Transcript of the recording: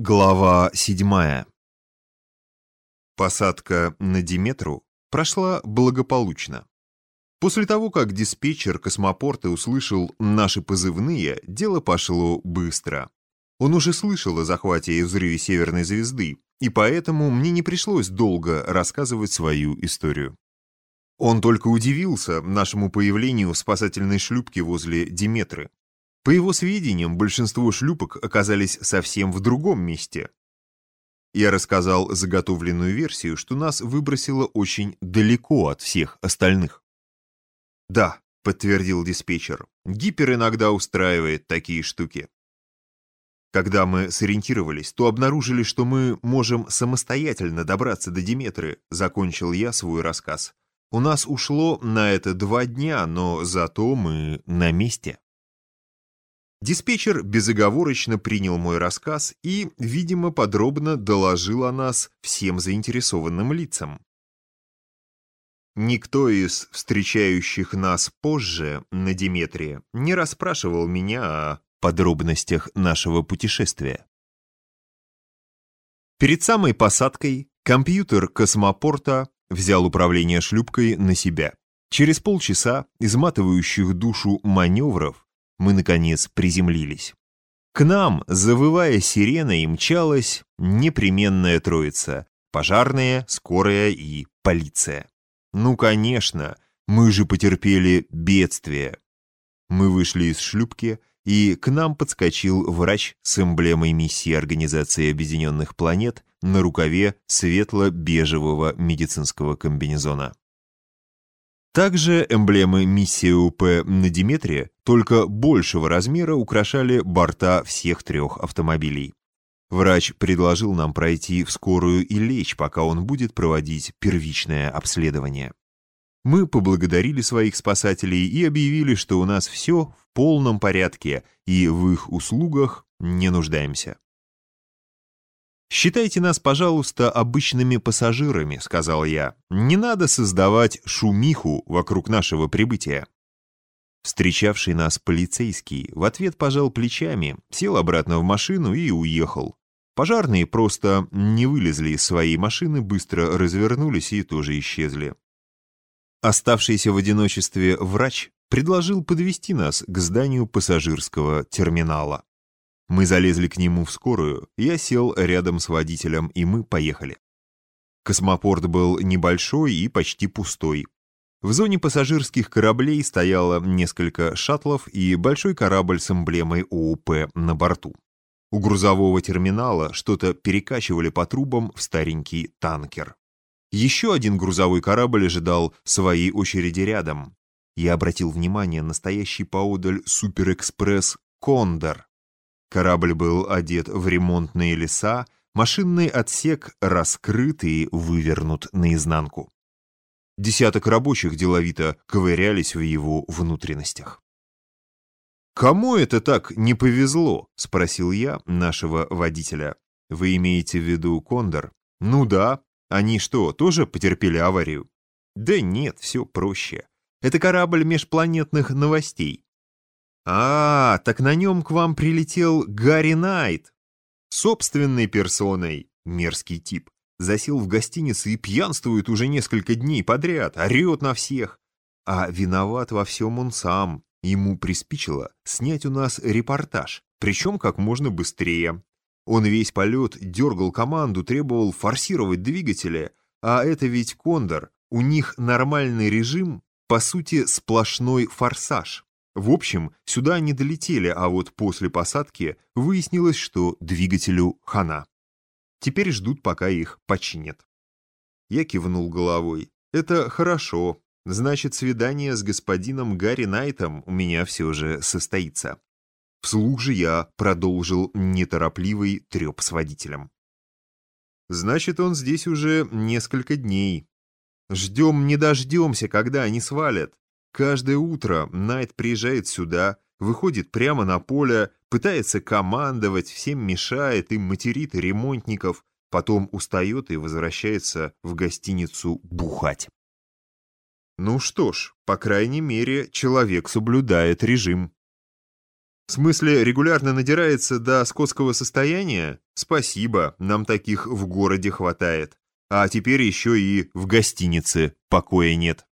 Глава седьмая Посадка на Диметру прошла благополучно. После того, как диспетчер космопорта услышал наши позывные, дело пошло быстро. Он уже слышал о захвате и взрыве Северной звезды, и поэтому мне не пришлось долго рассказывать свою историю. Он только удивился нашему появлению в спасательной шлюпке возле Диметры. По его сведениям, большинство шлюпок оказались совсем в другом месте. Я рассказал заготовленную версию, что нас выбросило очень далеко от всех остальных. «Да», — подтвердил диспетчер, — «гипер иногда устраивает такие штуки». Когда мы сориентировались, то обнаружили, что мы можем самостоятельно добраться до Диметры, закончил я свой рассказ. У нас ушло на это два дня, но зато мы на месте. Диспетчер безоговорочно принял мой рассказ и, видимо, подробно доложил о нас всем заинтересованным лицам. Никто из встречающих нас позже на Диметрии не расспрашивал меня о подробностях нашего путешествия. Перед самой посадкой компьютер космопорта взял управление шлюпкой на себя. Через полчаса изматывающих душу маневров мы, наконец, приземлились. К нам, завывая сиреной, мчалась непременная троица — пожарная, скорая и полиция. Ну, конечно, мы же потерпели бедствие. Мы вышли из шлюпки, и к нам подскочил врач с эмблемой миссии Организации Объединенных Планет на рукаве светло-бежевого медицинского комбинезона. Также эмблемы миссии УП на Диметре только большего размера украшали борта всех трех автомобилей. Врач предложил нам пройти в скорую и лечь, пока он будет проводить первичное обследование. Мы поблагодарили своих спасателей и объявили, что у нас все в полном порядке и в их услугах не нуждаемся. «Считайте нас, пожалуйста, обычными пассажирами», — сказал я. «Не надо создавать шумиху вокруг нашего прибытия». Встречавший нас полицейский в ответ пожал плечами, сел обратно в машину и уехал. Пожарные просто не вылезли из своей машины, быстро развернулись и тоже исчезли. Оставшийся в одиночестве врач предложил подвести нас к зданию пассажирского терминала. Мы залезли к нему в скорую, я сел рядом с водителем, и мы поехали. Космопорт был небольшой и почти пустой. В зоне пассажирских кораблей стояло несколько шаттлов и большой корабль с эмблемой ОУП на борту. У грузового терминала что-то перекачивали по трубам в старенький танкер. Еще один грузовой корабль ожидал своей очереди рядом. Я обратил внимание на стоящий поодаль суперэкспресс «Кондор». Корабль был одет в ремонтные леса, машинный отсек раскрыт и вывернут наизнанку. Десяток рабочих деловито ковырялись в его внутренностях. «Кому это так не повезло?» — спросил я нашего водителя. «Вы имеете в виду Кондор?» «Ну да. Они что, тоже потерпели аварию?» «Да нет, все проще. Это корабль межпланетных новостей. «А, так на нем к вам прилетел Гарри Найт!» Собственной персоной, мерзкий тип, засел в гостинице и пьянствует уже несколько дней подряд, орет на всех. А виноват во всем он сам. Ему приспичило снять у нас репортаж, причем как можно быстрее. Он весь полет дергал команду, требовал форсировать двигатели, а это ведь Кондор, у них нормальный режим, по сути, сплошной форсаж. В общем, сюда они долетели, а вот после посадки выяснилось, что двигателю хана. Теперь ждут, пока их починят. Я кивнул головой. Это хорошо. Значит, свидание с господином Гарри Найтом у меня все же состоится. Вслух же я продолжил неторопливый треп с водителем. Значит, он здесь уже несколько дней. Ждем не дождемся, когда они свалят. Каждое утро Найт приезжает сюда, выходит прямо на поле, пытается командовать, всем мешает и материт ремонтников, потом устает и возвращается в гостиницу бухать. Ну что ж, по крайней мере, человек соблюдает режим. В смысле, регулярно надирается до скотского состояния? Спасибо, нам таких в городе хватает. А теперь еще и в гостинице покоя нет.